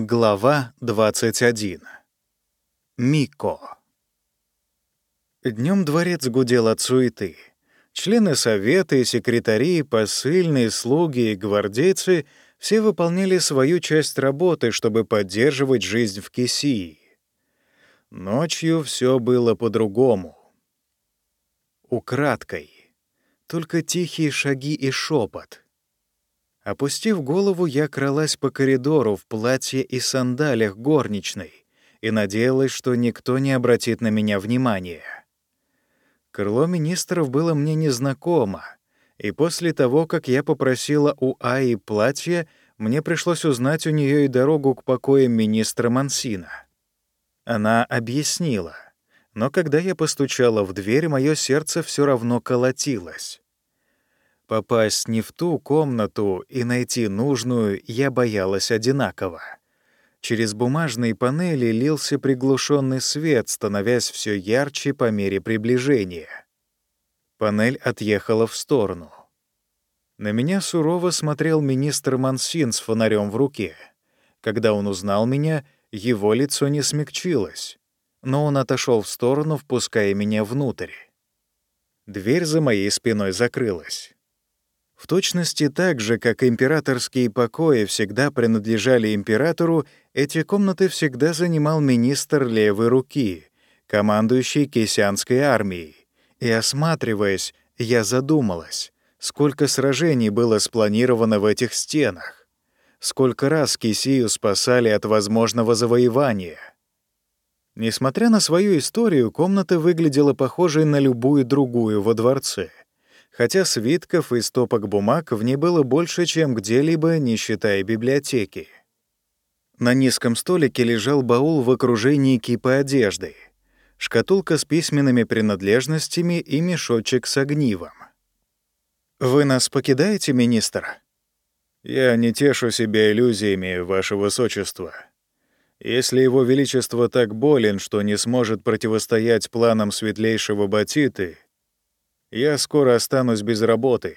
Глава 21. Мико. Днем дворец гудел от суеты. Члены совета и секретари, посыльные, слуги и гвардейцы все выполняли свою часть работы, чтобы поддерживать жизнь в Кисии. Ночью все было по-другому. Украдкой. Только тихие шаги и шепот — Опустив голову, я кралась по коридору в платье и сандалях горничной и надеялась, что никто не обратит на меня внимания. Крыло министров было мне незнакомо, и после того, как я попросила у Аи платье, мне пришлось узнать у нее и дорогу к покоям министра Мансина. Она объяснила, но когда я постучала в дверь, мое сердце все равно колотилось. Попасть не в ту комнату и найти нужную я боялась одинаково. Через бумажные панели лился приглушенный свет, становясь все ярче по мере приближения. Панель отъехала в сторону. На меня сурово смотрел министр Мансин с фонарем в руке. Когда он узнал меня, его лицо не смягчилось, но он отошел в сторону, впуская меня внутрь. Дверь за моей спиной закрылась. В точности так же, как императорские покои всегда принадлежали императору, эти комнаты всегда занимал министр левой руки, командующий Кесянской армией. И осматриваясь, я задумалась, сколько сражений было спланировано в этих стенах, сколько раз Кисию спасали от возможного завоевания. Несмотря на свою историю, комната выглядела похожей на любую другую во дворце — хотя свитков и стопок бумаг в ней было больше, чем где-либо, не считая библиотеки. На низком столике лежал баул в окружении кипа одежды, шкатулка с письменными принадлежностями и мешочек с огнивом. «Вы нас покидаете, министр?» «Я не тешу себя иллюзиями, ваше высочество. Если его величество так болен, что не сможет противостоять планам светлейшего Батиты, я скоро останусь без работы.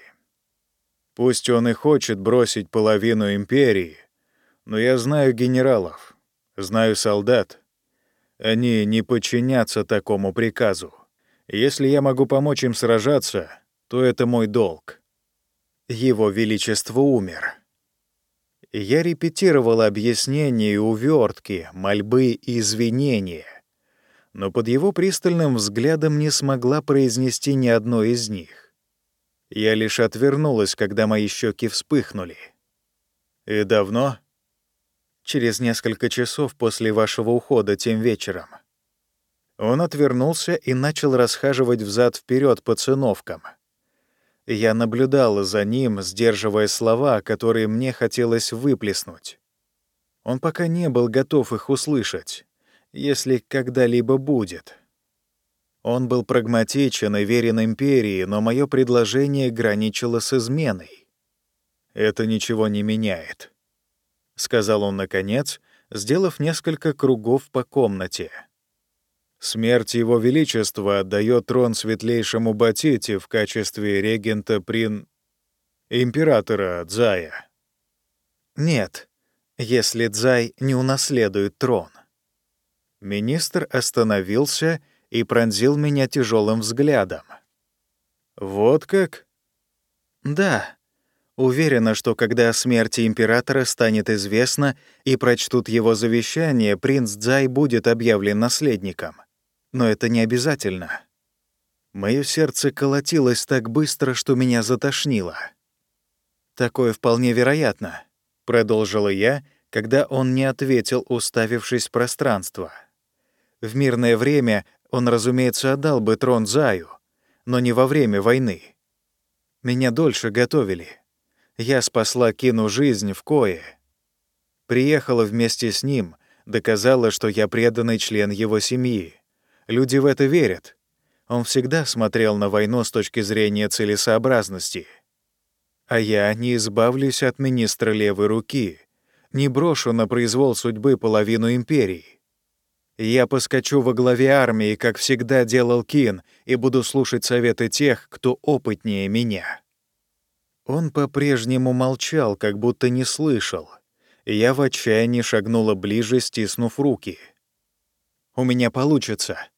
Пусть он и хочет бросить половину империи, но я знаю генералов, знаю солдат. Они не подчинятся такому приказу. Если я могу помочь им сражаться, то это мой долг. Его Величество умер. Я репетировал объяснения и увертки, мольбы и извинения но под его пристальным взглядом не смогла произнести ни одной из них. Я лишь отвернулась, когда мои щеки вспыхнули. «И давно?» «Через несколько часов после вашего ухода тем вечером». Он отвернулся и начал расхаживать взад вперед по циновкам. Я наблюдала за ним, сдерживая слова, которые мне хотелось выплеснуть. Он пока не был готов их услышать если когда-либо будет. Он был прагматичен и верен империи, но мое предложение граничило с изменой. «Это ничего не меняет», — сказал он наконец, сделав несколько кругов по комнате. «Смерть Его Величества отдает трон светлейшему Батите в качестве регента прин... императора Дзая». «Нет, если Дзай не унаследует трон». Министр остановился и пронзил меня тяжелым взглядом. «Вот как?» «Да. Уверена, что когда о смерти императора станет известно и прочтут его завещание, принц Дзай будет объявлен наследником. Но это не обязательно». Моё сердце колотилось так быстро, что меня затошнило. «Такое вполне вероятно», — продолжила я, когда он не ответил, уставившись в пространство. В мирное время он, разумеется, отдал бы трон Заю, но не во время войны. Меня дольше готовили. Я спасла Кину жизнь в кое. Приехала вместе с ним, доказала, что я преданный член его семьи. Люди в это верят. Он всегда смотрел на войну с точки зрения целесообразности. А я не избавлюсь от министра левой руки, не брошу на произвол судьбы половину империи. Я поскочу во главе армии, как всегда делал Кин, и буду слушать советы тех, кто опытнее меня». Он по-прежнему молчал, как будто не слышал. я в отчаянии шагнула ближе, стиснув руки. «У меня получится.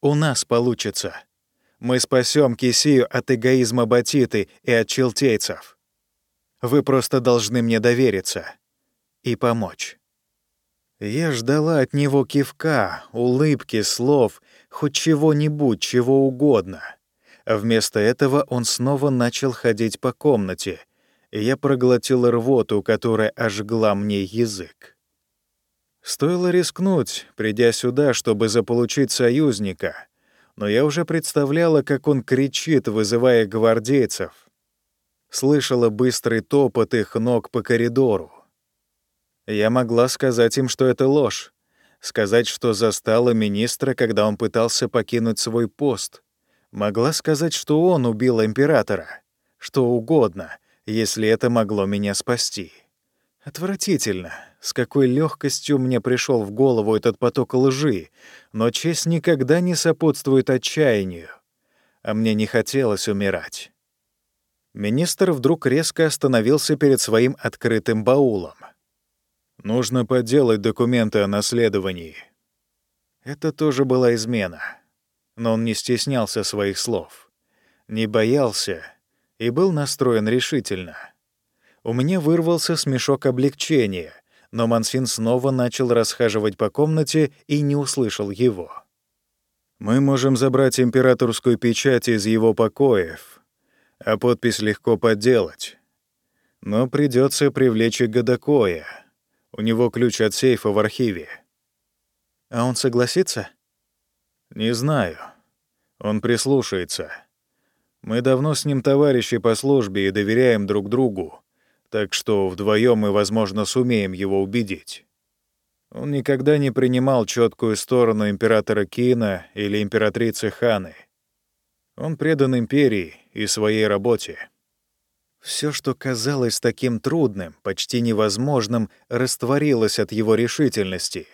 У нас получится. Мы спасем Кисию от эгоизма Батиты и от челтейцев. Вы просто должны мне довериться и помочь». Я ждала от него кивка, улыбки, слов, хоть чего-нибудь, чего угодно. Вместо этого он снова начал ходить по комнате, и я проглотила рвоту, которая ожгла мне язык. Стоило рискнуть, придя сюда, чтобы заполучить союзника, но я уже представляла, как он кричит, вызывая гвардейцев. Слышала быстрый топот их ног по коридору. Я могла сказать им, что это ложь, сказать, что застала министра, когда он пытался покинуть свой пост. Могла сказать, что он убил императора. Что угодно — если это могло меня спасти. Отвратительно, с какой легкостью мне пришел в голову этот поток лжи, но честь никогда не сопутствует отчаянию, а мне не хотелось умирать. Министр вдруг резко остановился перед своим открытым баулом. «Нужно подделать документы о наследовании». Это тоже была измена. Но он не стеснялся своих слов. Не боялся и был настроен решительно. У меня вырвался смешок облегчения, но Мансин снова начал расхаживать по комнате и не услышал его. «Мы можем забрать императорскую печать из его покоев, а подпись легко подделать. Но придется привлечь и Гадакоя. У него ключ от сейфа в архиве». «А он согласится?» «Не знаю. Он прислушается». Мы давно с ним товарищи по службе и доверяем друг другу, так что вдвоем мы, возможно, сумеем его убедить. Он никогда не принимал четкую сторону императора Кина или императрицы Ханы. Он предан империи и своей работе. Все, что казалось таким трудным, почти невозможным, растворилось от его решительности.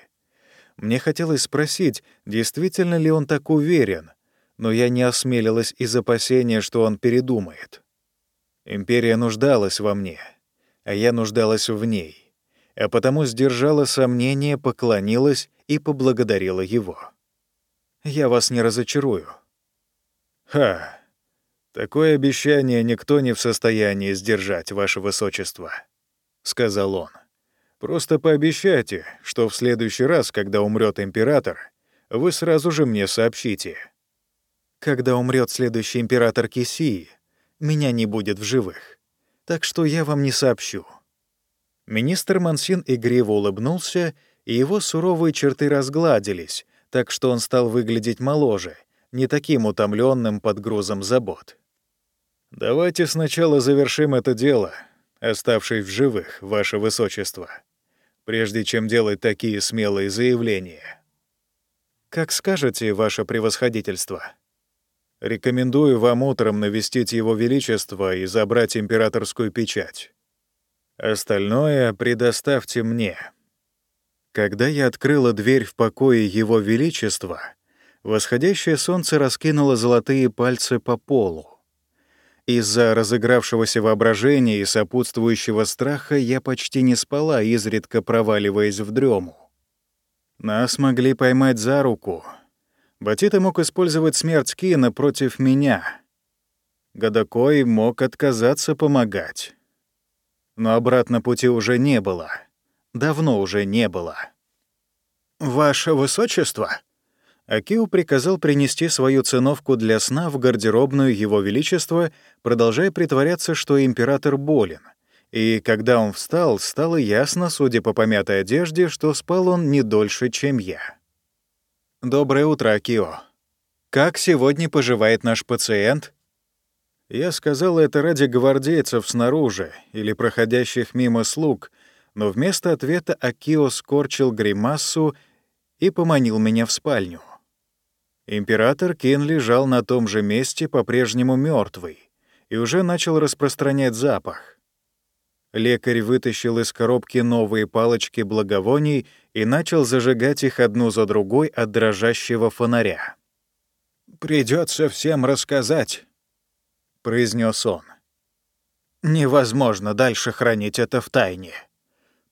Мне хотелось спросить, действительно ли он так уверен, но я не осмелилась из опасения, что он передумает. Империя нуждалась во мне, а я нуждалась в ней, а потому сдержала сомнения, поклонилась и поблагодарила его. «Я вас не разочарую». «Ха! Такое обещание никто не в состоянии сдержать, ваше высочество», — сказал он. «Просто пообещайте, что в следующий раз, когда умрет император, вы сразу же мне сообщите». Когда умрет следующий император Кисии, меня не будет в живых. Так что я вам не сообщу». Министр Мансин игриво улыбнулся, и его суровые черты разгладились, так что он стал выглядеть моложе, не таким утомленным под грузом забот. «Давайте сначала завершим это дело, оставшись в живых, ваше высочество, прежде чем делать такие смелые заявления». «Как скажете, ваше превосходительство», Рекомендую вам утром навестить Его Величество и забрать императорскую печать. Остальное предоставьте мне». Когда я открыла дверь в покое Его Величества, восходящее солнце раскинуло золотые пальцы по полу. Из-за разыгравшегося воображения и сопутствующего страха я почти не спала, изредка проваливаясь в дрему. Нас могли поймать за руку — Батита мог использовать смерть Киена против меня. Гадакой мог отказаться помогать. Но обратно пути уже не было. Давно уже не было. «Ваше Высочество!» Акио приказал принести свою циновку для сна в гардеробную Его Величества, продолжая притворяться, что император болен. И когда он встал, стало ясно, судя по помятой одежде, что спал он не дольше, чем я. «Доброе утро, Акио. Как сегодня поживает наш пациент?» Я сказал это ради гвардейцев снаружи или проходящих мимо слуг, но вместо ответа Акио скорчил гримассу и поманил меня в спальню. Император Кин лежал на том же месте, по-прежнему мертвый, и уже начал распространять запах. Лекарь вытащил из коробки новые палочки благовоний и начал зажигать их одну за другой от дрожащего фонаря. Придется всем рассказать», — произнес он. «Невозможно дальше хранить это в тайне.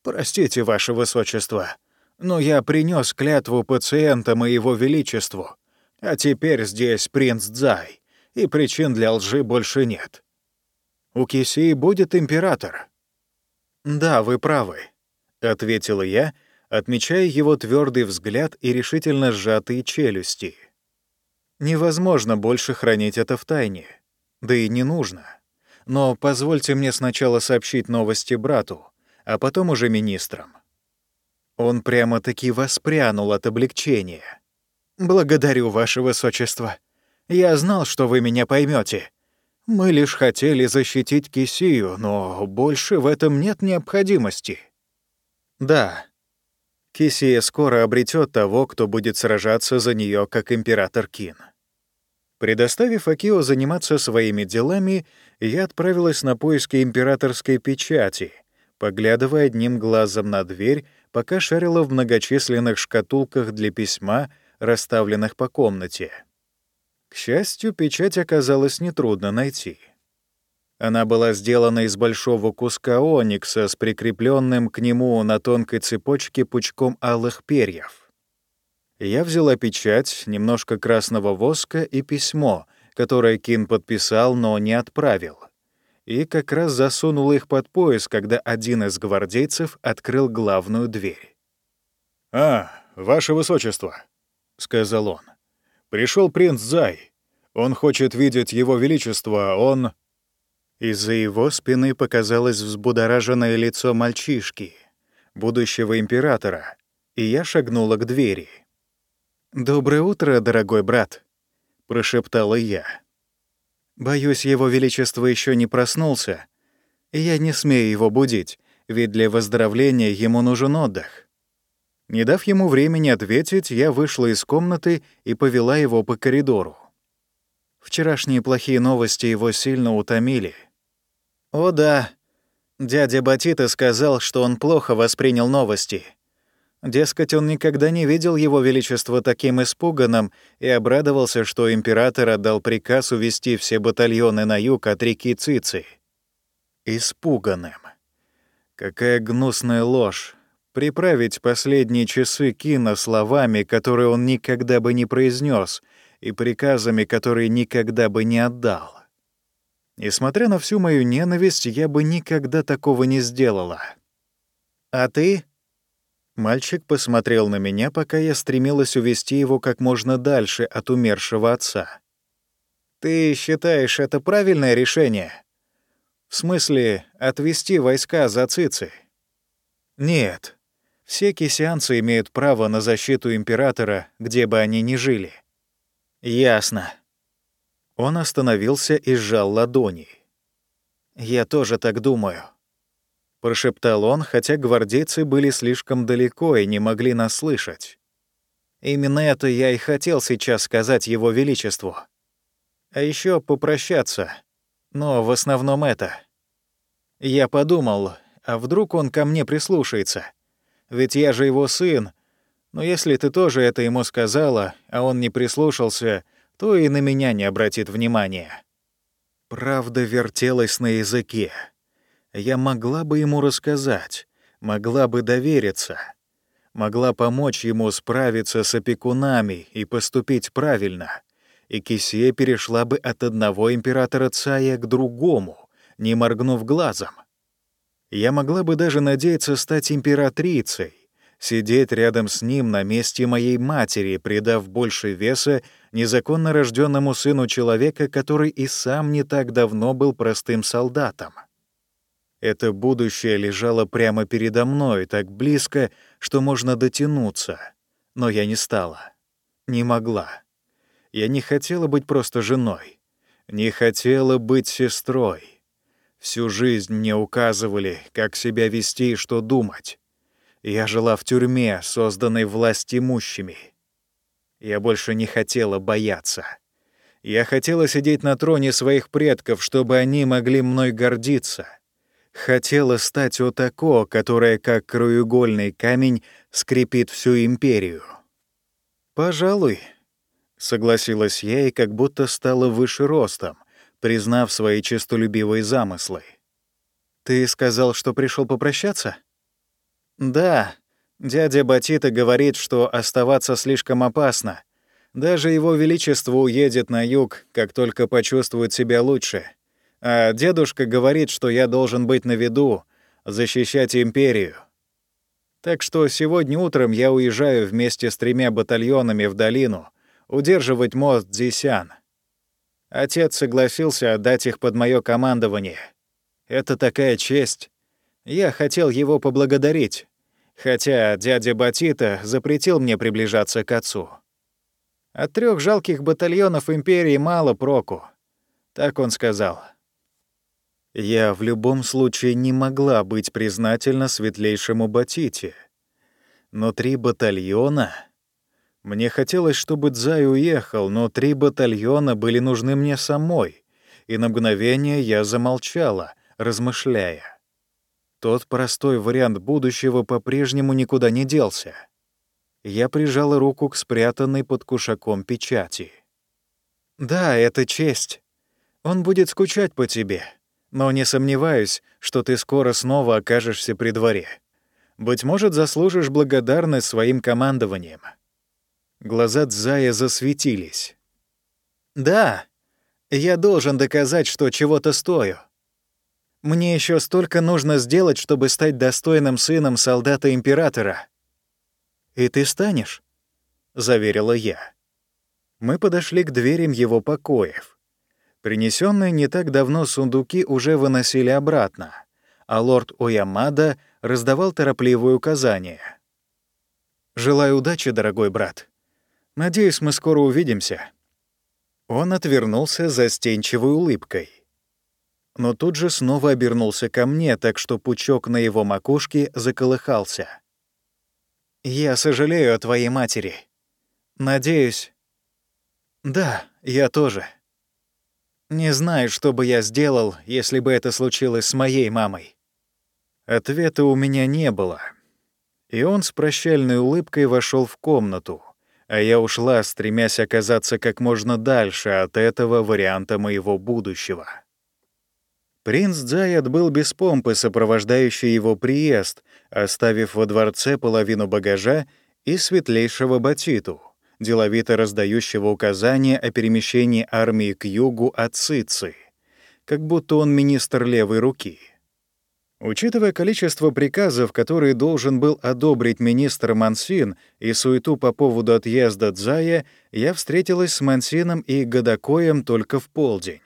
«Простите, ваше высочество, но я принес клятву пациента моего величеству, а теперь здесь принц Дзай, и причин для лжи больше нет. У Кисии будет император». «Да, вы правы», — ответила я, отмечая его твердый взгляд и решительно сжатые челюсти. «Невозможно больше хранить это в тайне, да и не нужно. Но позвольте мне сначала сообщить новости брату, а потом уже министрам». Он прямо-таки воспрянул от облегчения. «Благодарю, ваше высочество. Я знал, что вы меня поймете. Мы лишь хотели защитить Кисию, но больше в этом нет необходимости». «Да. Кисия скоро обретет того, кто будет сражаться за нее, как император Кин». Предоставив Акио заниматься своими делами, я отправилась на поиски императорской печати, поглядывая одним глазом на дверь, пока шарила в многочисленных шкатулках для письма, расставленных по комнате. К счастью, печать оказалось нетрудно найти. Она была сделана из большого куска оникса с прикрепленным к нему на тонкой цепочке пучком алых перьев. Я взяла печать, немножко красного воска и письмо, которое Кин подписал, но не отправил — и как раз засунул их под пояс, когда один из гвардейцев открыл главную дверь. «А, ваше высочество», — сказал он, — «пришел принц Зай. Он хочет видеть его величество, он...» Из-за его спины показалось взбудораженное лицо мальчишки, будущего императора, и я шагнула к двери. «Доброе утро, дорогой брат», — прошептала я. Боюсь, его величество еще не проснулся, и я не смею его будить, ведь для выздоровления ему нужен отдых. Не дав ему времени ответить, я вышла из комнаты и повела его по коридору. Вчерашние плохие новости его сильно утомили. О да, дядя Батита сказал, что он плохо воспринял новости — Дескать, он никогда не видел его величество таким испуганным и обрадовался, что император отдал приказ увести все батальоны на юг от реки Цици. Испуганным. Какая гнусная ложь. Приправить последние часы Кина словами, которые он никогда бы не произнес, и приказами, которые никогда бы не отдал. Несмотря на всю мою ненависть, я бы никогда такого не сделала. «А ты?» Мальчик посмотрел на меня, пока я стремилась увести его как можно дальше от умершего отца. «Ты считаешь это правильное решение? В смысле, отвести войска за Цици?» «Нет. Все кисианцы имеют право на защиту императора, где бы они ни жили». «Ясно». Он остановился и сжал ладони. «Я тоже так думаю прошептал он, хотя гвардейцы были слишком далеко и не могли нас слышать. Именно это я и хотел сейчас сказать его величеству. А еще попрощаться. Но в основном это. Я подумал, а вдруг он ко мне прислушается? Ведь я же его сын. Но если ты тоже это ему сказала, а он не прислушался, то и на меня не обратит внимания. Правда вертелась на языке. Я могла бы ему рассказать, могла бы довериться, могла помочь ему справиться с опекунами и поступить правильно, и Кисия перешла бы от одного императора Цая к другому, не моргнув глазом. Я могла бы даже надеяться стать императрицей, сидеть рядом с ним на месте моей матери, придав больше веса незаконно рожденному сыну человека, который и сам не так давно был простым солдатом. Это будущее лежало прямо передо мной, так близко, что можно дотянуться. Но я не стала. Не могла. Я не хотела быть просто женой. Не хотела быть сестрой. Всю жизнь мне указывали, как себя вести и что думать. Я жила в тюрьме, созданной власть имущими. Я больше не хотела бояться. Я хотела сидеть на троне своих предков, чтобы они могли мной гордиться — хотела стать Отако, которая, как краеугольный камень, скрепит всю империю. «Пожалуй», — согласилась я и как будто стала выше ростом, признав свои честолюбивые замыслы. «Ты сказал, что пришел попрощаться?» «Да, дядя Батита говорит, что оставаться слишком опасно. Даже его величество уедет на юг, как только почувствует себя лучше. А дедушка говорит, что я должен быть на виду, защищать империю. Так что сегодня утром я уезжаю вместе с тремя батальонами в долину, удерживать мост Дзисян. Отец согласился отдать их под мое командование. Это такая честь. Я хотел его поблагодарить, хотя дядя Батита запретил мне приближаться к отцу. От трех жалких батальонов империи мало проку. Так он сказал. Я в любом случае не могла быть признательна светлейшему Батите. Но три батальона... Мне хотелось, чтобы Дзай уехал, но три батальона были нужны мне самой, и на мгновение я замолчала, размышляя. Тот простой вариант будущего по-прежнему никуда не делся. Я прижала руку к спрятанной под кушаком печати. «Да, это честь. Он будет скучать по тебе но не сомневаюсь, что ты скоро снова окажешься при дворе. Быть может, заслужишь благодарность своим командованием». Глаза Дзая засветились. «Да, я должен доказать, что чего-то стою. Мне еще столько нужно сделать, чтобы стать достойным сыном солдата-императора». «И ты станешь?» — заверила я. Мы подошли к дверям его покоев. Принесенные не так давно сундуки уже выносили обратно, а лорд Оямада раздавал торопливые указания. «Желаю удачи, дорогой брат. Надеюсь, мы скоро увидимся». Он отвернулся застенчивой улыбкой. Но тут же снова обернулся ко мне, так что пучок на его макушке заколыхался. «Я сожалею о твоей матери. Надеюсь...» «Да, я тоже». Не знаю, что бы я сделал, если бы это случилось с моей мамой. Ответа у меня не было. И он с прощальной улыбкой вошел в комнату, а я ушла, стремясь оказаться как можно дальше от этого варианта моего будущего. Принц Дзай был без помпы, сопровождающий его приезд, оставив во дворце половину багажа и светлейшего батиту — деловито раздающего указания о перемещении армии к югу от Цици, как будто он министр левой руки. Учитывая количество приказов, которые должен был одобрить министр Мансин, и суету по поводу отъезда Дзая, я встретилась с Мансином и Гадакоем только в полдень.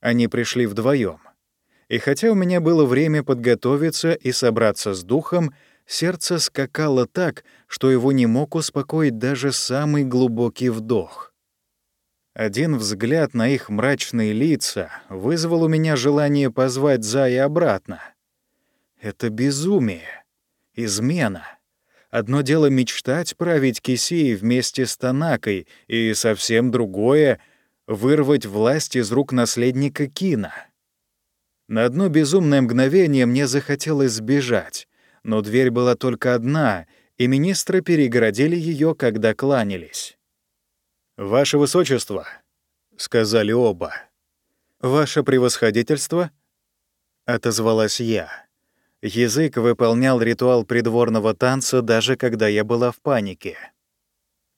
Они пришли вдвоем. И хотя у меня было время подготовиться и собраться с духом, Сердце скакало так, что его не мог успокоить даже самый глубокий вдох. Один взгляд на их мрачные лица вызвал у меня желание позвать Зая обратно. Это безумие, измена. Одно дело мечтать править Кисией вместе с Танакой, и совсем другое — вырвать власть из рук наследника Кина. На одно безумное мгновение мне захотелось сбежать, но дверь была только одна, и министры перегородили ее, когда кланялись. «Ваше Высочество», — сказали оба. «Ваше превосходительство», — отозвалась я. Язык выполнял ритуал придворного танца, даже когда я была в панике.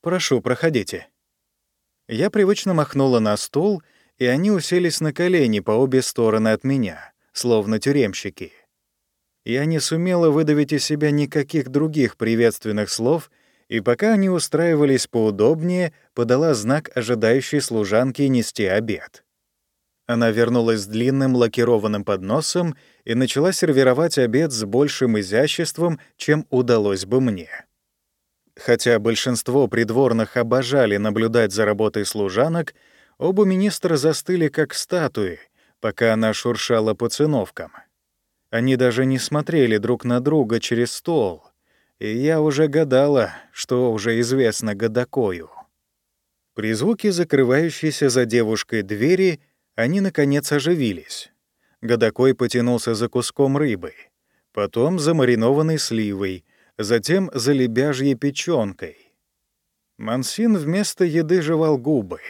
«Прошу, проходите». Я привычно махнула на стул, и они уселись на колени по обе стороны от меня, словно тюремщики. Я не сумела выдавить из себя никаких других приветственных слов, и пока они устраивались поудобнее, подала знак ожидающей служанке нести обед. Она вернулась с длинным лакированным подносом и начала сервировать обед с большим изяществом, чем удалось бы мне. Хотя большинство придворных обожали наблюдать за работой служанок, оба министра застыли как статуи, пока она шуршала по циновкам — они даже не смотрели друг на друга через стол, и я уже гадала, что уже известно Годокою. При звуке закрывающейся за девушкой двери они, наконец, оживились. Годокой потянулся за куском рыбы, потом за маринованной сливой, затем за лебяжьей печёнкой. Мансин вместо еды жевал губы.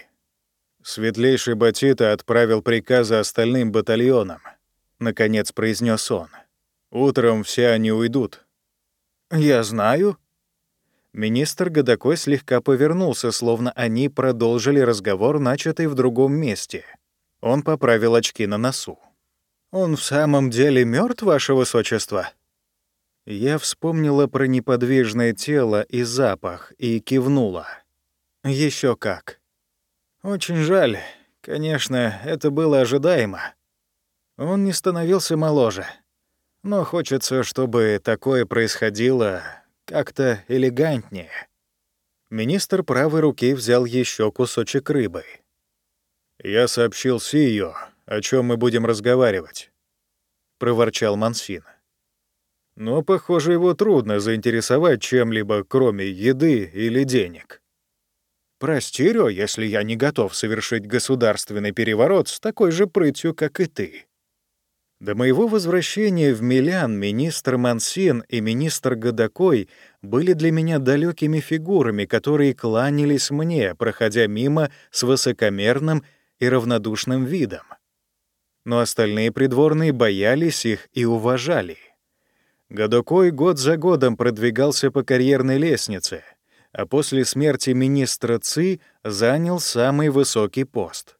Светлейший Батита отправил приказы остальным батальонам — наконец произнес он. «Утром все они уйдут. Я знаю. Министр Годокой слегка повернулся, словно они продолжили разговор, начатый в другом месте. Он поправил очки на носу. «Он в самом деле мертв, ваше высочество?» Я вспомнила про неподвижное тело и запах и кивнула. Еще как. Очень жаль. Конечно, это было ожидаемо. Он не становился моложе. Но хочется, чтобы такое происходило как-то элегантнее. Министр правой руки взял еще кусочек рыбы. «Я сообщил Сию, о чем мы будем разговаривать», — проворчал Мансин. «Но, похоже, его трудно заинтересовать чем-либо, кроме еды или денег». «Прости, Рё, если я не готов совершить государственный переворот с такой же прытью, как и ты», до моего возвращения в Милян министр Мансин и министр Годокой были для меня далекими фигурами, которые кланялись мне, проходя мимо с высокомерным и равнодушным видом. Но остальные придворные боялись их и уважали. Годокой год за годом продвигался по карьерной лестнице, а после смерти министра Ци занял самый высокий пост —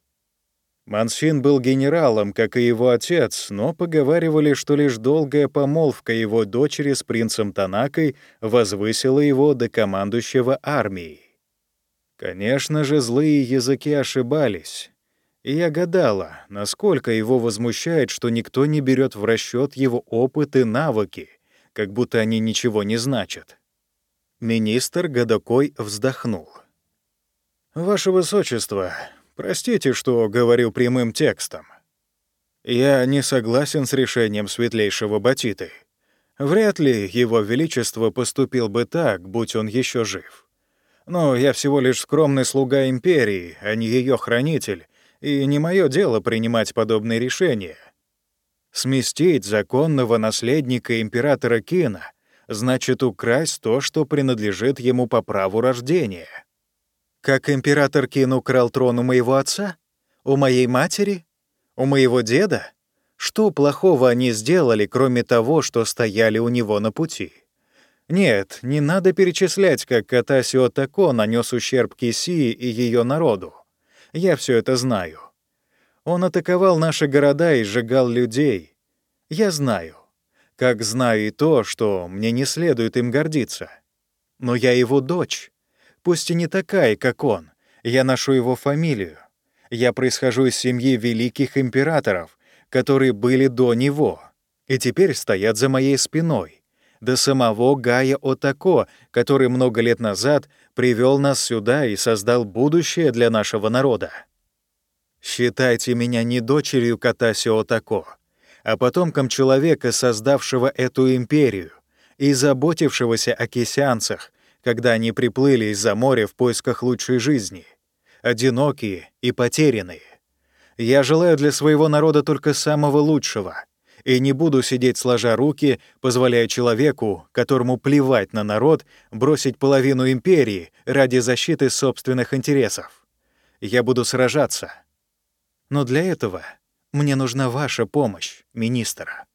Мансин был генералом, как и его отец, но поговаривали, что лишь долгая помолвка его дочери с принцем Танакой возвысила его до командующего армией. Конечно же, злые языки ошибались. И я гадала, насколько его возмущает, что никто не берет в расчет его опыт и навыки, как будто они ничего не значат. Министр Годокой вздохнул. «Ваше Высочество, Простите, что говорю прямым текстом. Я не согласен с решением светлейшего Батиты. Вряд ли его величество поступил бы так, будь он еще жив. Но я всего лишь скромный слуга империи, а не ее хранитель, и не мое дело принимать подобные решения. Сместить законного наследника императора Кина значит украсть то, что принадлежит ему по праву рождения. Как император Кин украл трон у моего отца? У моей матери? У моего деда? Что плохого они сделали, кроме того, что стояли у него на пути? Нет, не надо перечислять, как Катасио Тако нанес ущерб Кисии и ее народу. Я все это знаю. Он атаковал наши города и сжигал людей. Я знаю. Как знаю и то, что мне не следует им гордиться. Но я его дочь пусть и не такая, как он. Я ношу его фамилию. Я происхожу из семьи великих императоров, которые были до него, и теперь стоят за моей спиной. До самого Гая Отако, который много лет назад привел нас сюда и создал будущее для нашего народа. Считайте меня не дочерью Катаси Отако, а потомком человека, создавшего эту империю и заботившегося о кисянцах, когда они приплыли из-за моря в поисках лучшей жизни, одинокие и потерянные. Я желаю для своего народа только самого лучшего и не буду сидеть сложа руки, позволяя человеку, которому плевать на народ, бросить половину империи ради защиты собственных интересов. Я буду сражаться. Но для этого мне нужна ваша помощь, министра.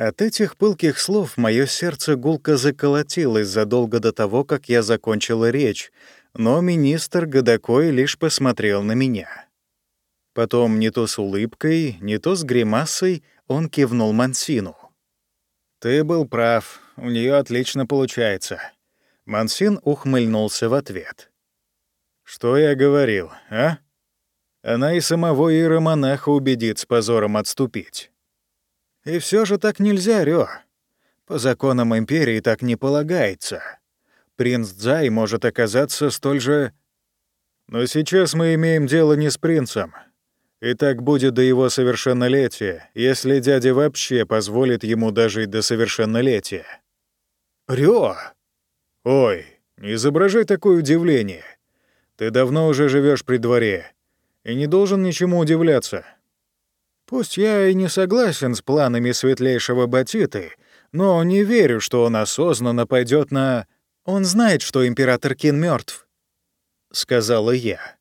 От этих пылких слов мое сердце гулко заколотилось задолго до того, как я закончила речь, но министр Годокой лишь посмотрел на меня. Потом не то с улыбкой, не то с гримасой он кивнул Мансину. «Ты был прав, у нее отлично получается». Мансин ухмыльнулся в ответ. «Что я говорил, а? Она и самого иеромонаха убедит с позором отступить». И все же так нельзя, Рё. По законам Империи так не полагается. Принц Дзай может оказаться столь же... Но сейчас мы имеем дело не с принцем. И так будет до его совершеннолетия, если дядя вообще позволит ему дожить до совершеннолетия. Рё! Ой, не изображай такое удивление. Ты давно уже живешь при дворе и не должен ничему удивляться. Пусть я и не согласен с планами светлейшего Батиты, но не верю, что он осознанно пойдет на... Он знает, что император Кин мертв, сказала я,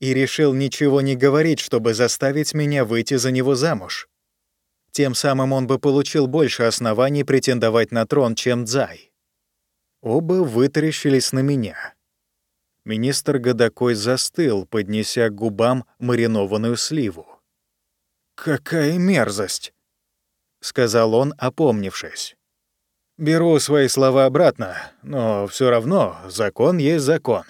и решил ничего не говорить, чтобы заставить меня выйти за него замуж. Тем самым он бы получил больше оснований претендовать на трон, чем Дзай. Оба вытаращились на меня. Министр Годокой застыл, поднеся к губам маринованную сливу. «Какая мерзость!» — сказал он, опомнившись. «Беру свои слова обратно, но все равно закон есть закон».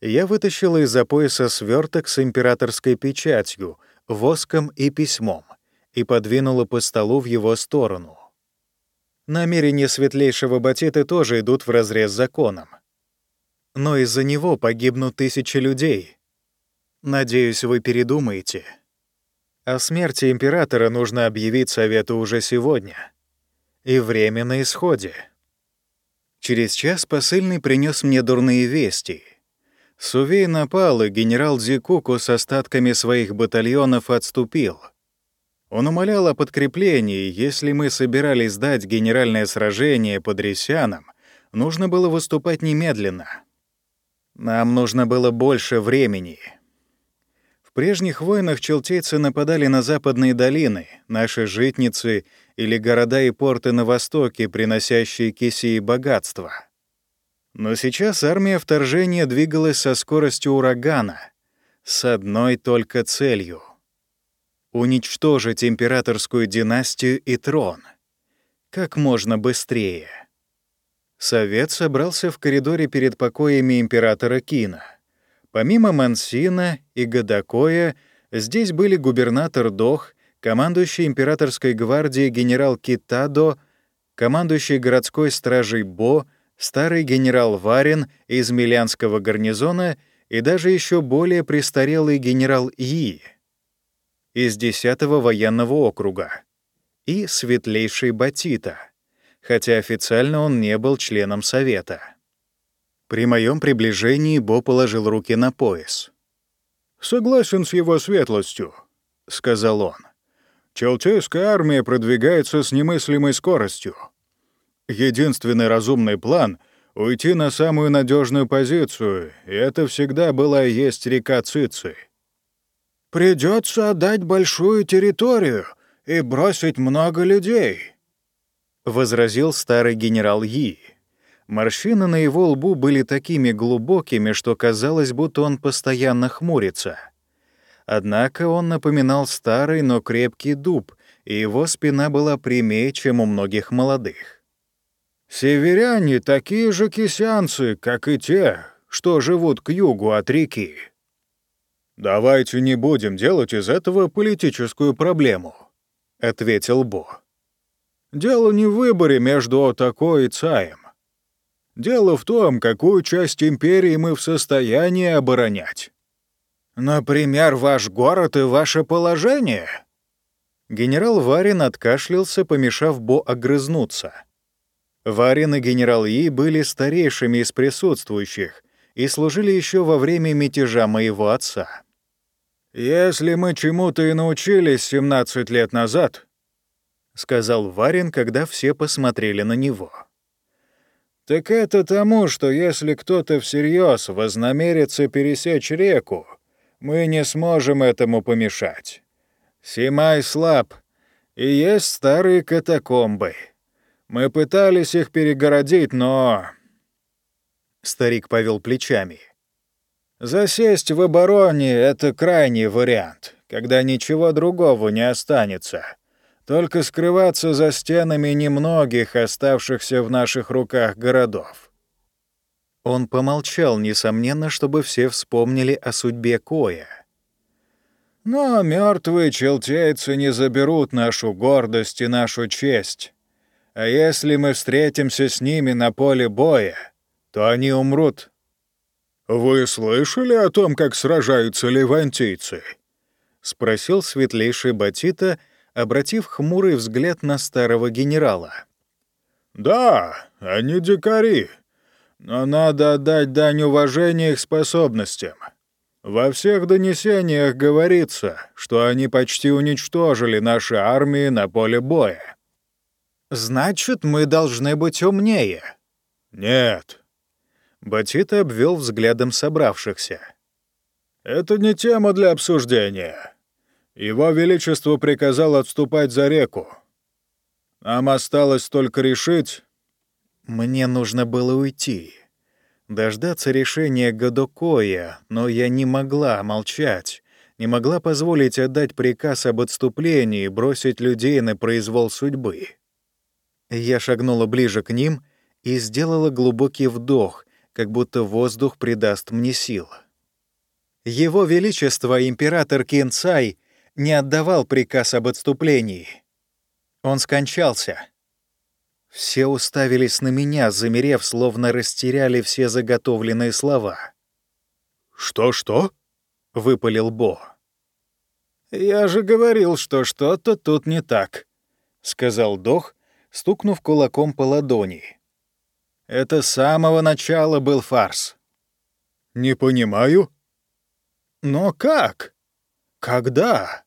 Я вытащила из-за пояса сверток с императорской печатью, воском и письмом и подвинула по столу в его сторону. Намерения светлейшего Батиты тоже идут вразрез с законом. Но из-за него погибнут тысячи людей. Надеюсь, вы передумаете. О смерти императора нужно объявить совету уже сегодня. И время на исходе. Через час посыльный принес мне дурные вести. Сувей напал, и генерал Зикуку с остатками своих батальонов отступил — он умолял о подкреплении, если мы собирались сдать генеральное сражение под Ресяном, нужно было выступать немедленно. Нам нужно было больше времени. Прежних войнах челтейцы нападали на западные долины, наши житницы или города и порты на востоке, приносящие киси и богатства. Но сейчас армия вторжения двигалась со скоростью урагана, с одной только целью — уничтожить императорскую династию и трон. Как можно быстрее. Совет собрался в коридоре перед покоями императора Кина. Помимо Мансина и Гадакоя, здесь были губернатор Дох, командующий императорской гвардией генерал Китадо, командующий городской стражей Бо, старый генерал Варин из Милянского гарнизона и даже еще более престарелый генерал И — из 10-го военного округа и светлейший Батита, хотя официально он не был членом Совета. При моем приближении Бо положил руки на пояс. «Согласен с его светлостью», — сказал он. «Челтейская армия продвигается с немыслимой скоростью. Единственный разумный план — уйти на самую надежную позицию, и это всегда была и есть река Цици. Придется отдать большую территорию и бросить много людей», — возразил старый генерал Yi. Морщины на его лбу были такими глубокими, что казалось, будто он постоянно хмурится. Однако он напоминал старый, но крепкий дуб, и его спина была прямее, чем у многих молодых. «Северяне такие же кисянцы, как и те, что живут к югу от реки», «Давайте не будем делать из этого политическую проблему», — ответил Бо. «Дело не в выборе между Отако и Цаем. Дело в том, какую часть империи мы в состоянии оборонять. Например, ваш город и ваше положение». Генерал Варин откашлялся, помешав Бо огрызнуться. Варин и генерал И были старейшими из присутствующих и служили еще во время мятежа моего отца. «Если мы чему-то и научились 17 лет назад», — сказал Варин, когда все посмотрели на него, «так это тому, что если кто-то всерьез вознамерится пересечь реку, мы не сможем этому помешать. Симай слаб, и есть старые катакомбы. Мы пытались их перегородить, но...» Старик повел плечами. Засесть в обороне — это крайний вариант, когда ничего другого не останется. Только скрываться за стенами немногих оставшихся в наших руках городов. Он помолчал, несомненно, чтобы все вспомнили о судьбе Коя. Но мертвые челтейцы не заберут нашу гордость и нашу честь. А если мы встретимся с ними на поле боя, то они умрут «Вы слышали о том, как сражаются левантийцы?» — спросил светлейший Батита, обратив хмурый взгляд на старого генерала. «Да, они дикари, но надо отдать дань уважения их способностям. Во всех донесениях говорится, что они почти уничтожили наши армии на поле боя». «Значит, мы должны быть умнее». «Нет, Батита обвел взглядом собравшихся. «Это не тема для обсуждения. Его Величество приказал отступать за реку. Нам осталось только решить, Мне нужно было уйти. Дождаться решения Гадокоя, но я не могла молчать, не могла позволить отдать приказ об отступлении и бросить людей на произвол судьбы. Я шагнула ближе к ним и сделала глубокий вдох, как будто воздух придаст мне сил. Его Величество, император Кинцай, не отдавал приказ об отступлении. Он скончался. Все уставились на меня, замерев, словно растеряли все заготовленные слова. «Что-что?» — выпалил Бо. «Я же говорил, что что-то тут не так», — сказал Дох, стукнув кулаком по ладони. «Это с самого начала был фарс». «Не понимаю». «Но как? Когда?»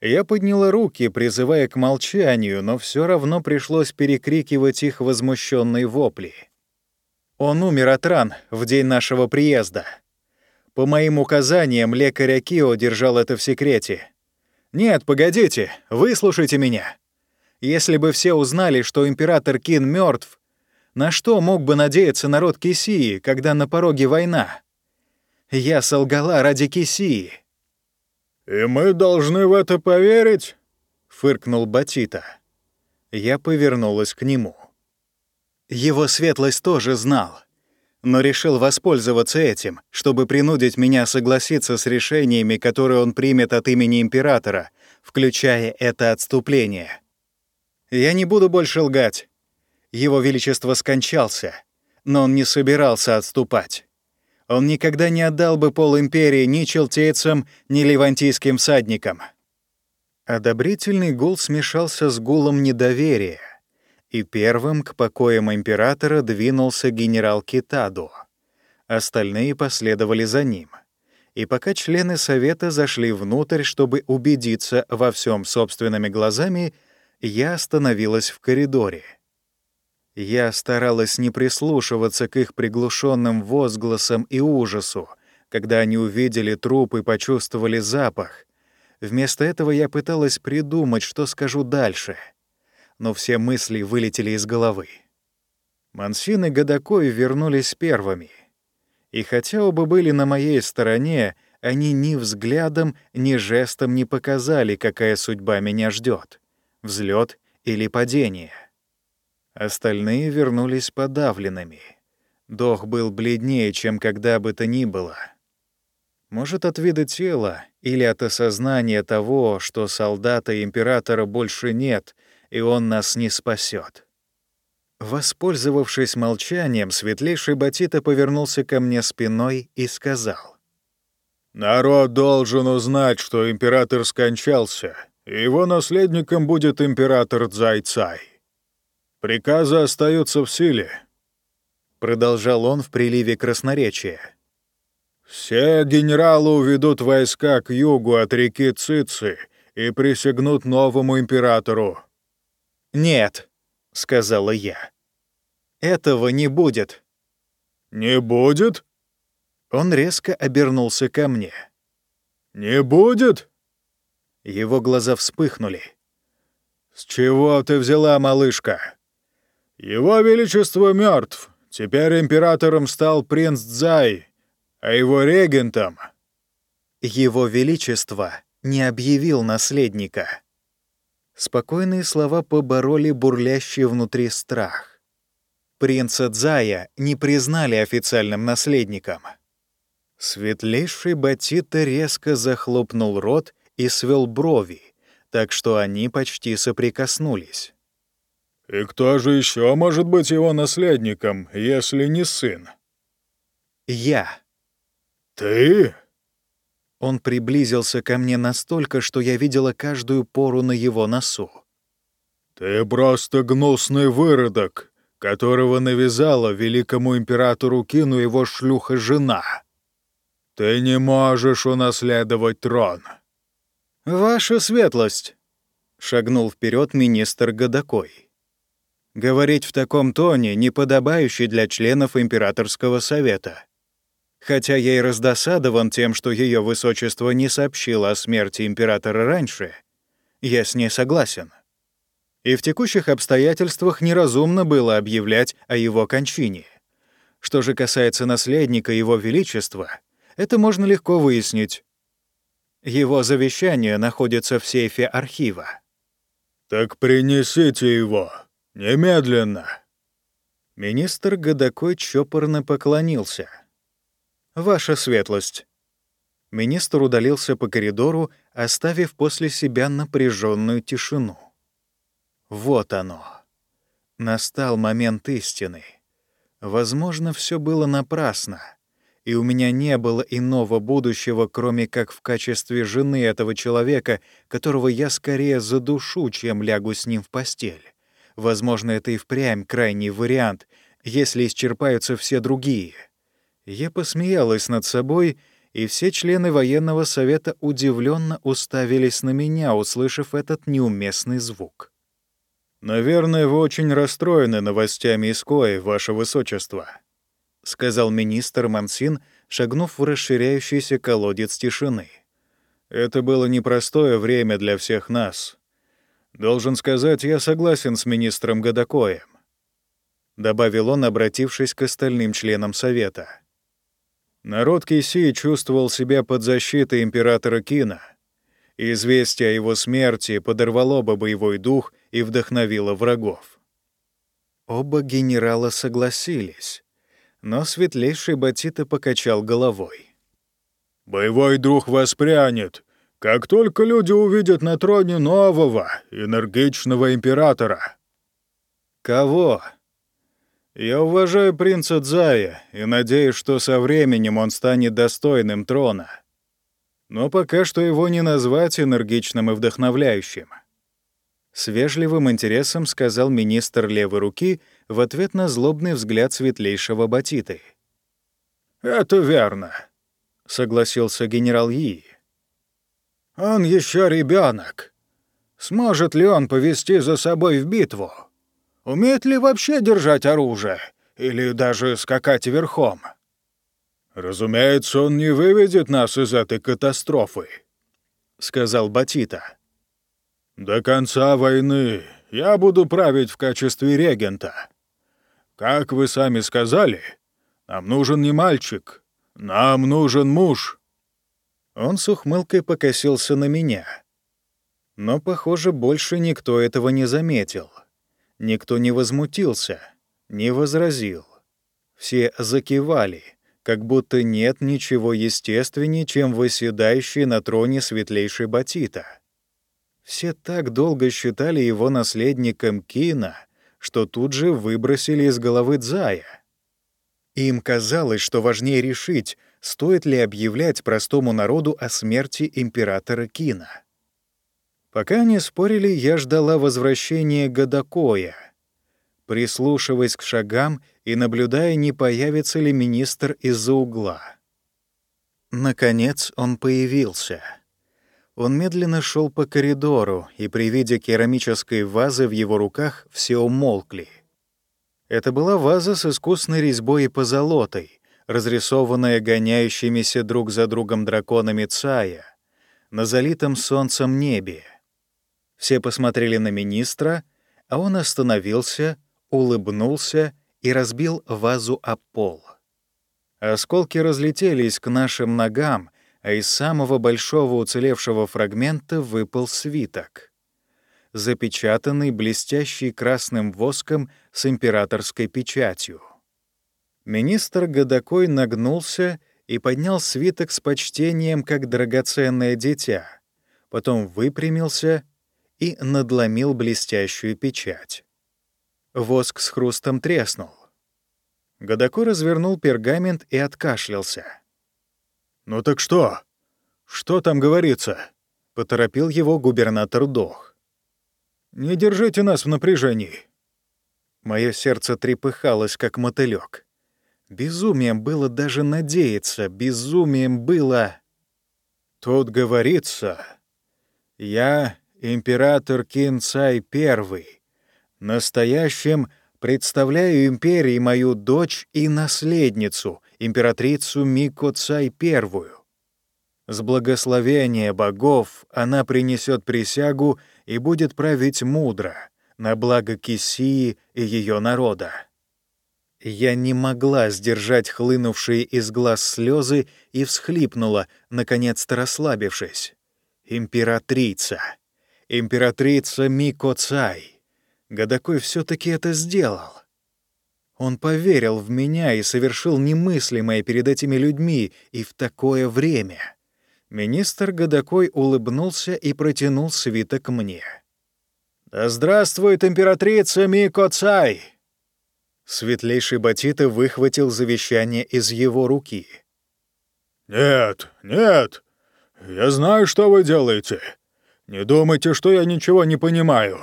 Я подняла руки, призывая к молчанию, но все равно пришлось перекрикивать их возмущенные вопли. Он умер от ран в день нашего приезда. По моим указаниям, лекарь Акио держал это в секрете. Нет, погодите, выслушайте меня. Если бы все узнали, что император Кин мертв, на что мог бы надеяться народ Кисии, когда на пороге война? Я солгала ради Кисии. «И мы должны в это поверить?» — фыркнул Батита. Я повернулась к нему. Его светлость тоже знал, но решил воспользоваться этим, чтобы принудить меня согласиться с решениями, которые он примет от имени императора, включая это отступление. Я не буду больше лгать. Его Величество скончался, но он не собирался отступать он никогда не отдал бы пол империи ни челтейцам, ни левантийским всадникам. Одобрительный гул смешался с гулом недоверия, и первым к покоям императора двинулся генерал Китадо. Остальные последовали за ним. И пока члены Совета зашли внутрь, чтобы убедиться во всем собственными глазами, я остановилась в коридоре — я старалась не прислушиваться к их приглушенным возгласам и ужасу, когда они увидели труп и почувствовали запах. Вместо этого я пыталась придумать, что скажу дальше. Но все мысли вылетели из головы. Мансин и Годокой вернулись первыми. И хотя оба были на моей стороне, они ни взглядом, ни жестом не показали, какая судьба меня ждет — взлет или падение. Остальные вернулись подавленными. Дох был бледнее, чем когда бы то ни было. Может, от вида тела или от осознания того, что солдата императора больше нет, и он нас не спасет. Воспользовавшись молчанием, светлейший Батита повернулся ко мне спиной и сказал. «Народ должен узнать, что император скончался, и его наследником будет император Цзай-Цай. «Приказы остаются в силе», — продолжал он в приливе красноречия. «Все генералы уведут войска к югу от реки Цици и присягнут новому императору». «Нет», — сказала я. «Этого не будет». «Не будет?» Он резко обернулся ко мне. «Не будет?» Его глаза вспыхнули. «С чего ты взяла, малышка?» «Его Величество мертв. Теперь императором стал принц Цзай, а его регентом...» «Его Величество не объявил наследника». Спокойные слова побороли бурлящий внутри страх. Принца Дзая не признали официальным наследником. Светлейший Батита резко захлопнул рот и свел брови, так что они почти соприкоснулись. «И кто же еще может быть его наследником, если не сын?» «Я». «Ты?» Он приблизился ко мне настолько, что я видела каждую пору на его носу. «Ты просто гнусный выродок, которого навязала великому императору Кину его шлюха-жена. Ты не можешь унаследовать трон». «Ваша светлость», — шагнул вперед министр Годокой. Говорить в таком тоне, не подобающий для членов Императорского совета. Хотя я и раздосадован тем, что ее высочество не сообщило о смерти императора раньше, я с ней согласен. И в текущих обстоятельствах неразумно было объявлять о его кончине. Что же касается наследника Его Величества, это можно легко выяснить. Его завещание находится в сейфе архива. «Так принесите его. Немедленно!» Министр Годокой чопорно поклонился. «Ваша светлость». Министр удалился по коридору, оставив после себя напряженную тишину. Вот оно. Настал момент истины. Возможно, все было напрасно, и у меня не было иного будущего, кроме как в качестве жены этого человека, которого я скорее задушу, чем лягу с ним в постель. Возможно, это и впрямь крайний вариант, если исчерпаются все другие. Я посмеялась над собой, и все члены военного совета удивленно уставились на меня, услышав этот неуместный звук. «Наверное, вы очень расстроены новостями из Кои, ваше высочество», — сказал министр Мансин, шагнув в расширяющийся колодец тишины. «Это было непростое время для всех нас. Должен сказать, я согласен с министром Годокоем», — добавил он, обратившись к остальным членам Совета. Народ Киси чувствовал себя под защитой императора Кина — Известие о его смерти подорвало бы боевой дух и вдохновило врагов. Оба генерала согласились, но светлейший Батита покачал головой. «Боевой дух воспрянет, как только люди увидят на троне нового, энергичного императора». «Кого?» «Я уважаю принца Дзая и надеюсь, что со временем он станет достойным трона», но пока что его не назвать энергичным и вдохновляющим. С вежливым интересом сказал министр левой руки в ответ на злобный взгляд светлейшего Батиты. «Это верно», — согласился генерал Yi. «Он еще ребенок. Сможет ли он повести за собой в битву? Умеет ли вообще держать оружие? Или даже скакать верхом?» «Разумеется, он не выведет нас из этой катастрофы», — сказал Батита. «До конца войны я буду править в качестве регента. Как вы сами сказали, нам нужен не мальчик, нам нужен муж». Он с ухмылкой покосился на меня. Но, похоже, больше никто этого не заметил. Никто не возмутился, не возразил. Все закивали — как будто нет ничего естественнее, чем выседающий на троне светлейший Батита. Все так долго считали его наследником Кина, что тут же выбросили из головы Дзая. Им казалось, что важнее решить, стоит ли объявлять простому народу о смерти императора Кина. Пока они спорили, я ждала возвращения Гадакоя, прислушиваясь к шагам и наблюдая, не появится ли министр из-за угла. Наконец он появился. Он медленно шел по коридору, и при виде керамической вазы в его руках все умолкли. Это была ваза с искусной резьбой и позолотой, разрисованная гоняющимися друг за другом драконами Цая, на залитом солнцем небе. Все посмотрели на министра, а он остановился, улыбнулся и разбил вазу о пол. Осколки разлетелись к нашим ногам, а из самого большого уцелевшего фрагмента выпал свиток, запечатанный блестящий красным воском с императорской печатью. Министр Годокой нагнулся и поднял свиток с почтением, как драгоценное дитя, потом выпрямился и надломил блестящую печать. Воск с хрустом треснул. Годако развернул пергамент и откашлялся. «Ну так что? Что там говорится?» — поторопил его губернатор Дох. «Не держите нас в напряжении». Мое сердце трепыхалось, как мотылёк. Безумием было даже надеяться, безумием было... Тут говорится, я император Кин Цай Первый, Настоящим представляю империи мою дочь и наследницу, императрицу Мико Цай Первую. С благословения богов она принесет присягу и будет править мудро, на благо Кисии и ее народа. Я не могла сдержать хлынувшие из глаз слезы и всхлипнула, наконец-то расслабившись. Императрица. Императрица Мико Цай. Годокой все таки это сделал. Он поверил в меня и совершил немыслимое перед этими людьми и в такое время. Министр Годокой улыбнулся и протянул свиток мне. «Да здравствует императрица Мико Цай!» Светлейший Батита выхватил завещание из его руки. «Нет, нет, я знаю, что вы делаете. Не думайте, что я ничего не понимаю.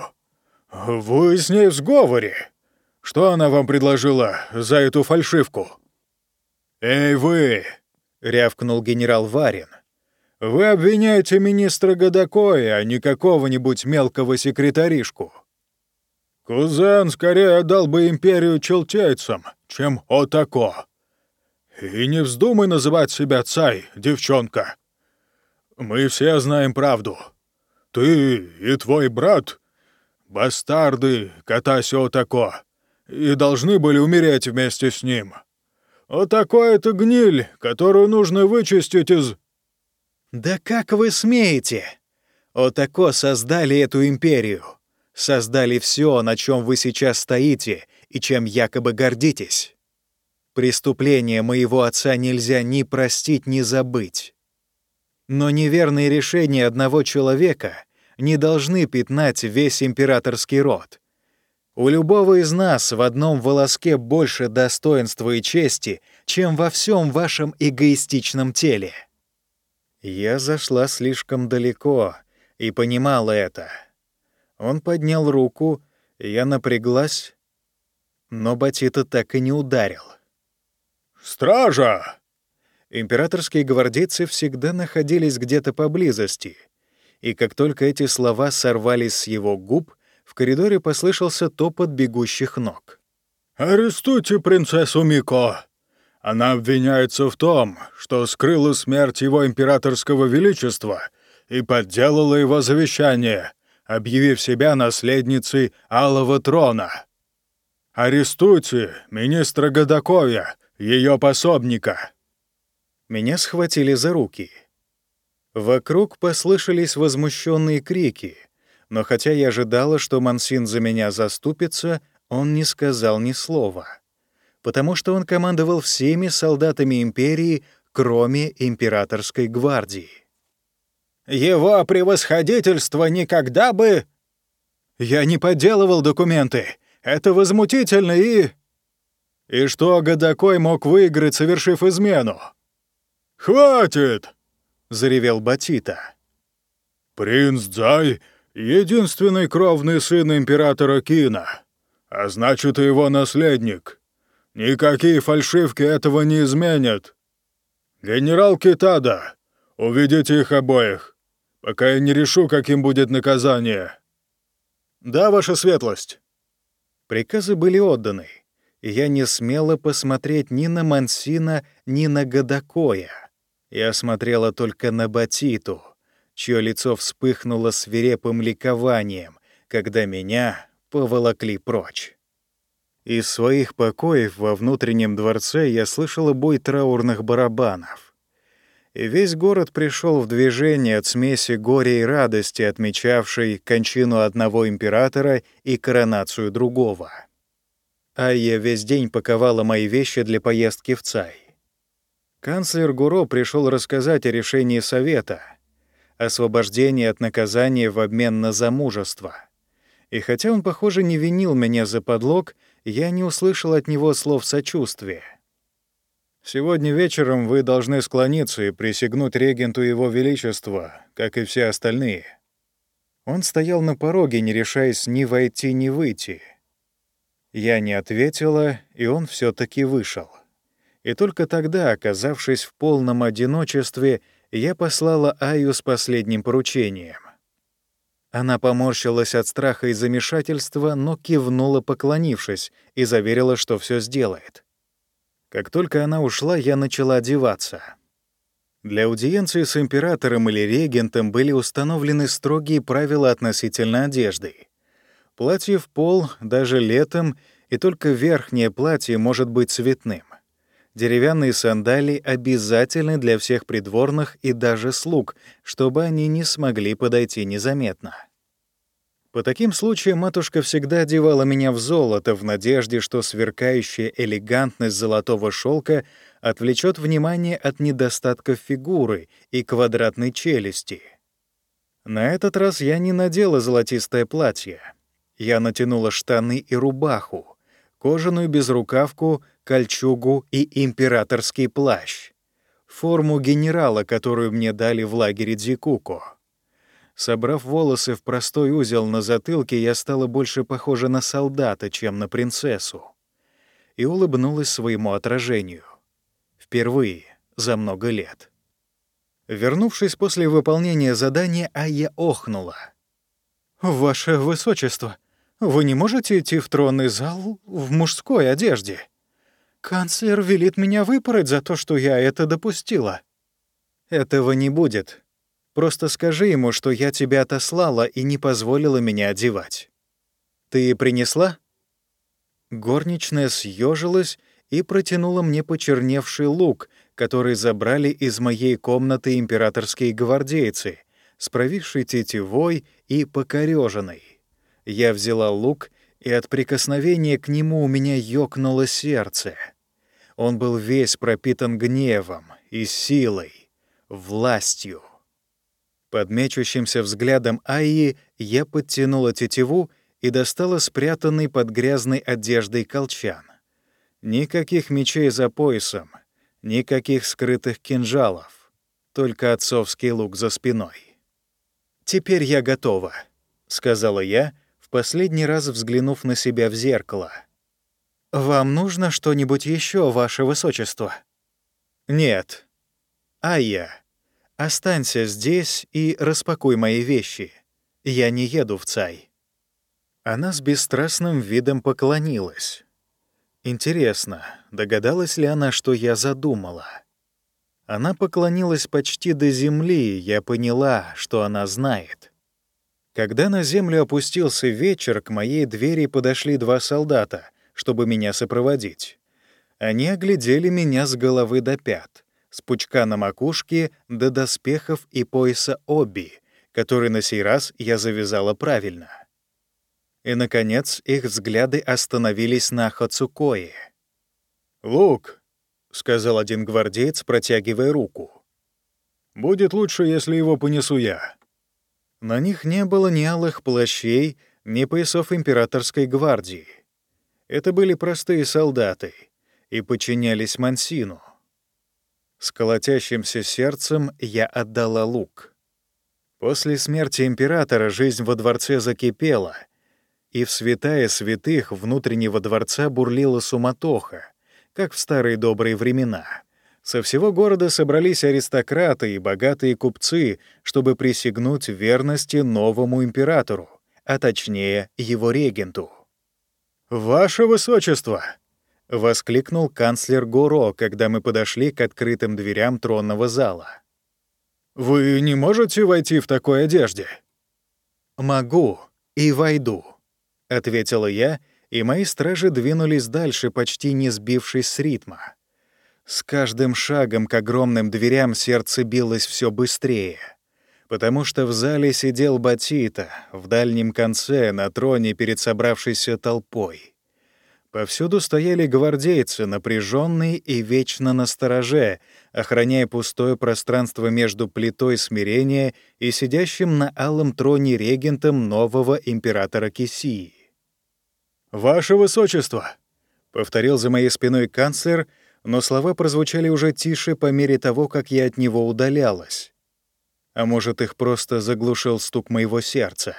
Вы с ней в сговоре. Что она вам предложила за эту фальшивку?» «Эй, вы!» — рявкнул генерал Варин. «Вы обвиняете министра Годокоя, а не какого-нибудь мелкого секретаришку. Кузен скорее отдал бы империю челтейцам, чем Отако. И не вздумай называть себя цай, девчонка. Мы все знаем правду. Ты и твой брат — бастарды Катаси Отако, и должны были умереть вместе с ним. Отако — это гниль, которую нужно вычистить из... «Да как вы смеете? Отако создали эту империю создали все, на чем вы сейчас стоите и чем якобы гордитесь. Преступление моего отца нельзя ни простить, ни забыть. Но неверные решения одного человека не должны пятнать весь императорский род. У любого из нас в одном волоске больше достоинства и чести, чем во всем вашем эгоистичном теле. Я зашла слишком далеко и понимала это. Он поднял руку, и я напряглась, но Батита так и не ударил. «Стража!» Императорские гвардейцы всегда находились где-то поблизости, и как только эти слова сорвались с его губ, в коридоре послышался топот бегущих ног. «Арестуйте принцессу Мико! Она обвиняется в том, что скрыла смерть его императорского величества и подделала его завещание, объявив себя наследницей Алого Трона. Арестуйте министра Годаковя, ее пособника!» Меня схватили за руки. Вокруг послышались возмущенные крики, но хотя я ожидала, что Мансин за меня заступится, он не сказал ни слова, потому что он командовал всеми солдатами империи, кроме императорской гвардии. Его превосходительство никогда бы... Я не подделывал документы. Это возмутительно и... И что Годокой мог выиграть, совершив измену? «Хватит!» — заревел Батита. «Принц Дзай — единственный кровный сын императора Кина, а значит, и его наследник. Никакие фальшивки этого не изменят. Генерал Китада, уведите их обоих пока я не решу, каким будет наказание». «Да, ваша светлость». Приказы были отданы, и я не смела посмотреть ни на Мансина, ни на Годокоя. Я смотрела только на Батиту, чье лицо вспыхнуло свирепым ликованием, когда меня поволокли прочь. Из своих покоев во внутреннем дворце я слышала бой траурных барабанов и весь город пришел в движение от смеси горя и радости, отмечавшей кончину одного императора и коронацию другого. Айя весь день паковала мои вещи для поездки в Цай. Канцлер Гуро пришел рассказать о решении Совета, освобождении от наказания в обмен на замужество. И хотя он, похоже, не винил меня за подлог, я не услышал от него слов сочувствия. Сегодня вечером вы должны склониться и присягнуть регенту Его Величества, как и все остальные». Он стоял на пороге, не решаясь ни войти, ни выйти. Я не ответила, и он все таки вышел. И только тогда, оказавшись в полном одиночестве, я послала Аю с последним поручением. Она поморщилась от страха и замешательства, но кивнула, поклонившись, и заверила, что все сделает. Как только она ушла, я начала одеваться. Для аудиенции с императором или регентом были установлены строгие правила относительно одежды. Платье в пол даже летом, и только верхнее платье может быть цветным. Деревянные сандалии обязательны для всех придворных и даже слуг, чтобы они не смогли подойти незаметно. По таким случаям матушка всегда одевала меня в золото в надежде, что сверкающая элегантность золотого шелка отвлечет внимание от недостатков фигуры и квадратной челюсти. На этот раз я не надела золотистое платье. Я натянула штаны и рубаху, кожаную безрукавку, кольчугу и императорский плащ. Форму генерала, которую мне дали в лагере Дзикуко. Собрав волосы в простой узел на затылке, я стала больше похожа на солдата, чем на принцессу. И улыбнулась своему отражению. Впервые за много лет. Вернувшись после выполнения задания, Айя охнула. «Ваше Высочество, вы не можете идти в тронный зал в мужской одежде? Канцлер велит меня выпороть за то, что я это допустила». «Этого не будет», Просто скажи ему, что я тебя отослала и не позволила меня одевать. Ты принесла?» Горничная съежилась и протянула мне почерневший лук, который забрали из моей комнаты императорские гвардейцы, с провисшей тетивой и покорёженной. Я взяла лук, и от прикосновения к нему у меня ёкнуло сердце. Он был весь пропитан гневом и силой, властью. Под мечущимся взглядом Айи я подтянула тетиву и достала спрятанный под грязной одеждой колчан. Никаких мечей за поясом, никаких скрытых кинжалов, только отцовский лук за спиной. «Теперь я готова», — сказала я, в последний раз взглянув на себя в зеркало. «Вам нужно что-нибудь еще, ваше высочество?» «Нет». «Айя», Останься здесь и распакуй мои вещи. Я не еду в Цай». Она с бесстрастным видом поклонилась. Интересно, догадалась ли она, что я задумала? Она поклонилась почти до земли, я поняла, что она знает. Когда на землю опустился вечер, к моей двери подошли два солдата, чтобы меня сопроводить. Они оглядели меня с головы до пят — с пучка на макушке до доспехов и пояса оби, который на сей раз я завязала правильно. И, наконец, их взгляды остановились на Хацукое. «Лук», — сказал один гвардеец, протягивая руку. «Будет лучше, если его понесу я». На них не было ни алых плащей, ни поясов императорской гвардии. Это были простые солдаты и подчинялись Мансину. С колотящимся сердцем я отдала лук. После смерти императора жизнь во дворце закипела, и в святая святых внутреннего дворца бурлила суматоха, как в старые добрые времена. Со всего города собрались аристократы и богатые купцы, чтобы присягнуть верности новому императору, а точнее его регенту. «Ваше Высочество!» — воскликнул канцлер Горо, когда мы подошли к открытым дверям тронного зала. «Вы не можете войти в такой одежде?» «Могу и войду», — ответила я, и мои стражи двинулись дальше, почти не сбившись с ритма. С каждым шагом к огромным дверям сердце билось все быстрее, потому что в зале сидел Батита в дальнем конце на троне перед собравшейся толпой. Повсюду стояли гвардейцы, напряженные и вечно на стороже, охраняя пустое пространство между плитой смирения и сидящим на алом троне регентом нового императора Кисии. «Ваше Высочество!» — повторил за моей спиной канцлер, но слова прозвучали уже тише по мере того, как я от него удалялась. А может, их просто заглушил стук моего сердца.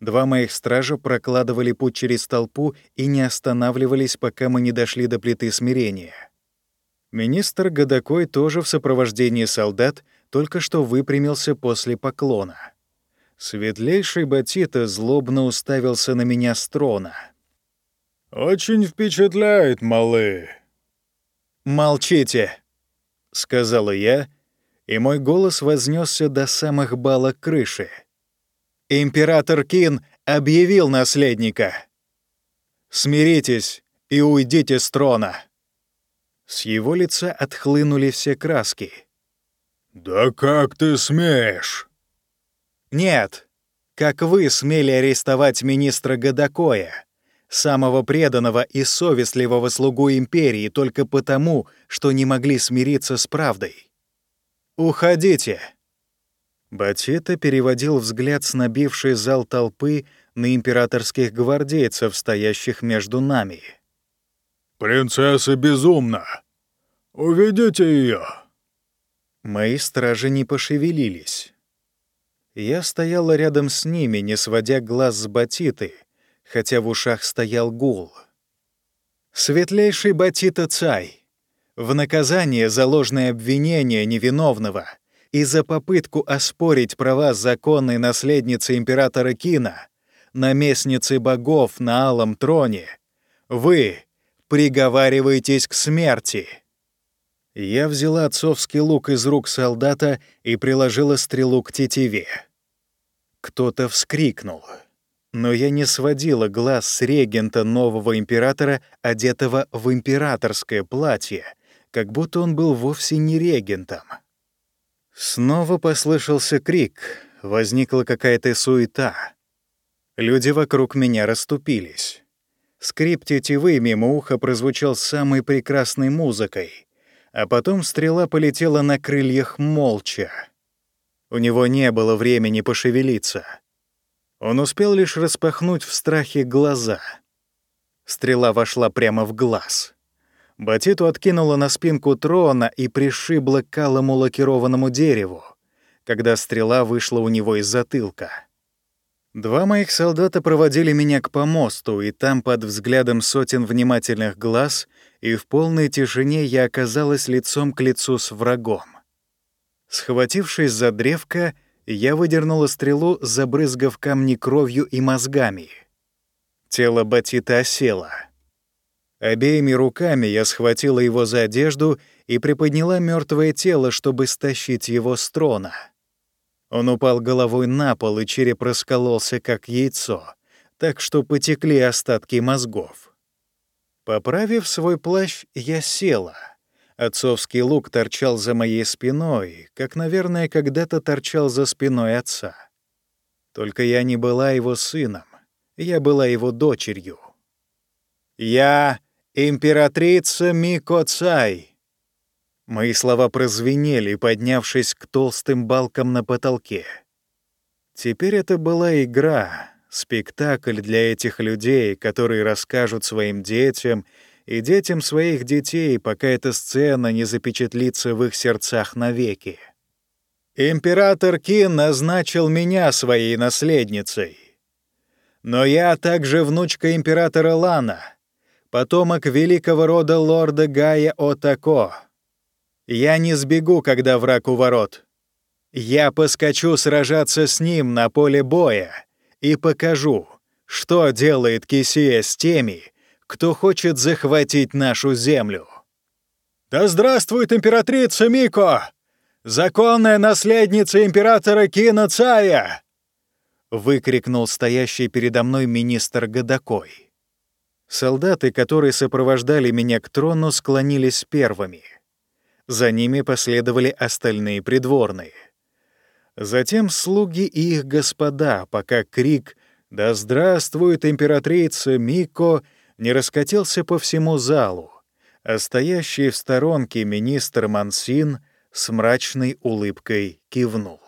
Два моих стража прокладывали путь через толпу и не останавливались, пока мы не дошли до плиты смирения. Министр Годокой тоже в сопровождении солдат только что выпрямился после поклона. Светлейший Батита злобно уставился на меня с трона. «Очень впечатляет, малы». «Молчите», — сказала я, и мой голос вознесся до самых балок крыши. Император Кин объявил наследника. Смиритесь и уйдите с трона». С его лица отхлынули все краски. «Да как ты смеешь?» «Нет, как вы смели арестовать министра Гадакоя, самого преданного и совестливого слугу империи только потому, что не могли смириться с правдой. Уходите!» Батита переводил взгляд с набившей зал толпы на императорских гвардейцев, стоящих между нами. «Принцесса безумна! Уведите ее!» Мои стражи не пошевелились. Я стояла рядом с ними, не сводя глаз с Батиты, хотя в ушах стоял гул. «Светлейший Батита Цай, в наказание за ложное обвинение невиновного и за попытку оспорить права законной наследницы императора Кина, наместницы богов на Алом Троне, вы приговариваетесь к смерти». Я взяла отцовский лук из рук солдата и приложила стрелу к тетиве. Кто-то вскрикнул. Но я не сводила глаз с регента нового императора, одетого в императорское платье, как будто он был вовсе не регентом. Снова послышался крик, возникла какая-то суета. Люди вокруг меня расступились. Скрип тетивы мимо уха прозвучал самой прекрасной музыкой, а потом стрела полетела на крыльях молча. У него не было времени пошевелиться. Он успел лишь распахнуть в страхе глаза. Стрела вошла прямо в глаз. Батиту откинула на спинку трона и пришибла к алому лакированному дереву, когда стрела вышла у него из затылка. Два моих солдата проводили меня к помосту, и там под взглядом сотен внимательных глаз и в полной тишине я оказалась лицом к лицу с врагом. Схватившись за древко, я выдернула стрелу, забрызгав камни кровью и мозгами. Тело Батита осело. Обеими руками я схватила его за одежду и приподняла мертвое тело, чтобы стащить его с трона. Он упал головой на пол, и череп раскололся, как яйцо, так что потекли остатки мозгов. Поправив свой плащ, я села — Отцовский лук торчал за моей спиной, как, наверное, когда-то торчал за спиной отца. Только я не была его сыном, я была его дочерью. «Я императрица Мико Цай!» Мои слова прозвенели, поднявшись к толстым балкам на потолке. Теперь это была игра, спектакль для этих людей, которые расскажут своим детям — и детям своих детей, пока эта сцена не запечатлится в их сердцах навеки. Император Кин назначил меня своей наследницей. Но я также внучка императора Лана, потомок великого рода лорда Гая Отако. Я не сбегу, когда враг у ворот. Я поскочу сражаться с ним на поле боя и покажу, что делает Кисия с теми, кто хочет захватить нашу землю. «Да здравствует императрица Мико! Законная наследница императора Кина Цая!» — выкрикнул стоящий передо мной министр Годокой. Солдаты, которые сопровождали меня к трону, склонились первыми. За ними последовали остальные придворные. Затем слуги и их господа, пока крик «Да здравствует императрица Мико!» не раскатился по всему залу, а стоящий в сторонке министр Мансин с мрачной улыбкой кивнул.